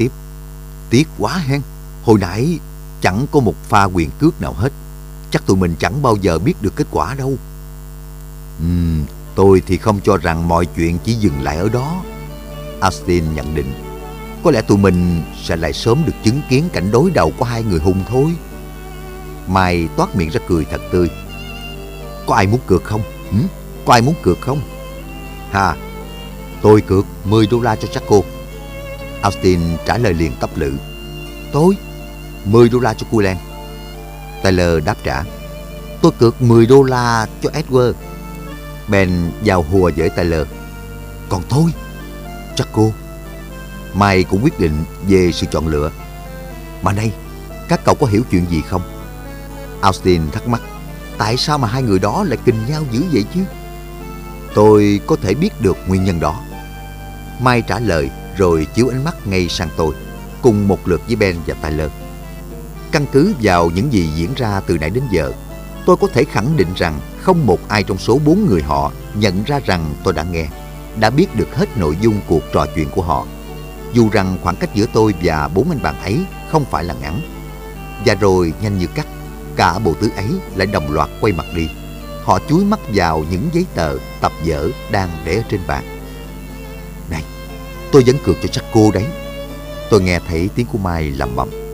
tiếp. Tiếc quá hen, hồi nãy chẳng có một pha quyền cước nào hết. Chắc tụi mình chẳng bao giờ biết được kết quả đâu. Ừm, tôi thì không cho rằng mọi chuyện chỉ dừng lại ở đó. Austin nhận định, có lẽ tụi mình sẽ lại sớm được chứng kiến cảnh đối đầu của hai người hùng thôi. Mai toát miệng ra cười thật tươi. Có ai muốn cược không? Hử? Có ai muốn cược không? Hà, tôi cược 10 đô la cho Chaco. Austin trả lời liền tấp lự. Tôi? 10 đô la cho Culan. Tyler đáp trả. Tôi cược 10 đô la cho Edward. Ben vào hùa với Tyler. Còn tôi? cô. Mai cũng quyết định về sự chọn lựa. Mà nay các cậu có hiểu chuyện gì không? Austin thắc mắc. Tại sao mà hai người đó lại kình nhau dữ vậy chứ? Tôi có thể biết được nguyên nhân đó. Mai trả lời rồi chiếu ánh mắt ngay sang tôi, cùng một lượt với Ben và Tyler. Căn cứ vào những gì diễn ra từ nãy đến giờ, tôi có thể khẳng định rằng không một ai trong số bốn người họ nhận ra rằng tôi đã nghe, đã biết được hết nội dung cuộc trò chuyện của họ. Dù rằng khoảng cách giữa tôi và bốn anh bạn ấy không phải là ngắn. Và rồi nhanh như cắt, cả bộ tứ ấy lại đồng loạt quay mặt đi. Họ chúi mắt vào những giấy tờ, tập vở đang để ở trên bàn. Tôi vẫn cược cho chắc cô đấy. Tôi nghe thấy tiếng của Mai lẩm bẩm